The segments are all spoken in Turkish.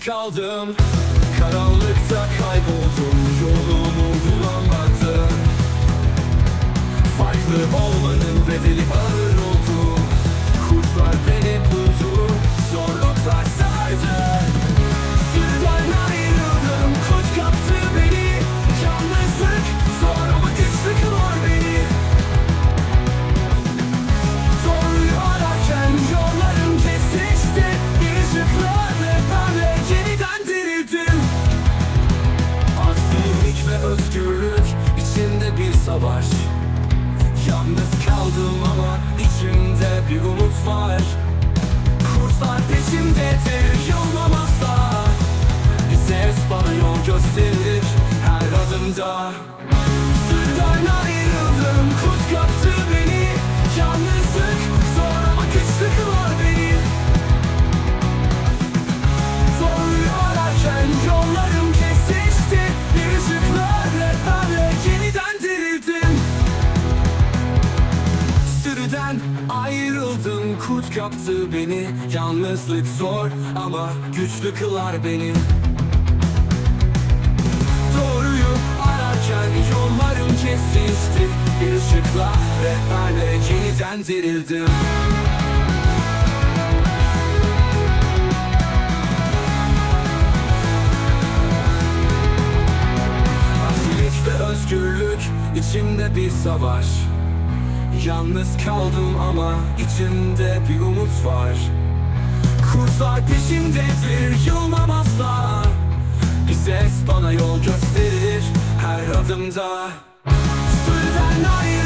kaldım. Karanlıkta kayboldum. Yolumu bulamadım Yalnız kaldım ama içimde bir umut var. Kurtlar peşimdedir yolum asla. Bir ses bana yol gösterir her adımda. Sırdan ayrıldım kurt kaptı Sürüden ayrıldım. Kurt kaptı beni. Yalnızlık zor ama güçlü kılar beni. Doğruyu ararken yollarım kesişti. Bir ışıkla rehberle yeniden dirildim. Özgürlük içimde bir savaş Yalnız kaldım ama içimde bir umut var. Kurtlar peşimdedir yılmam asla Bir ses bana yol gösterir her adımda. Sürden ayrı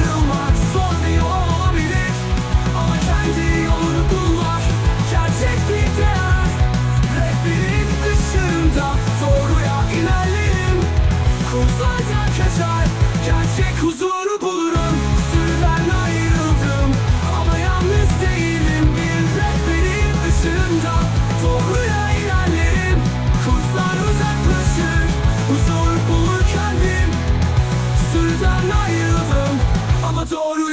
zor